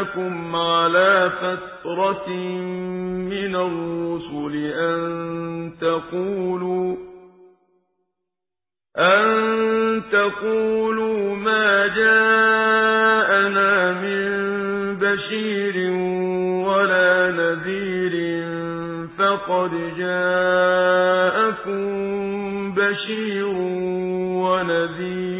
لكم على فترة من الرسل أن تقولوا أن تقولوا ما جاءنا من بشير ولا نذير فقد جاءكم بشير ونذير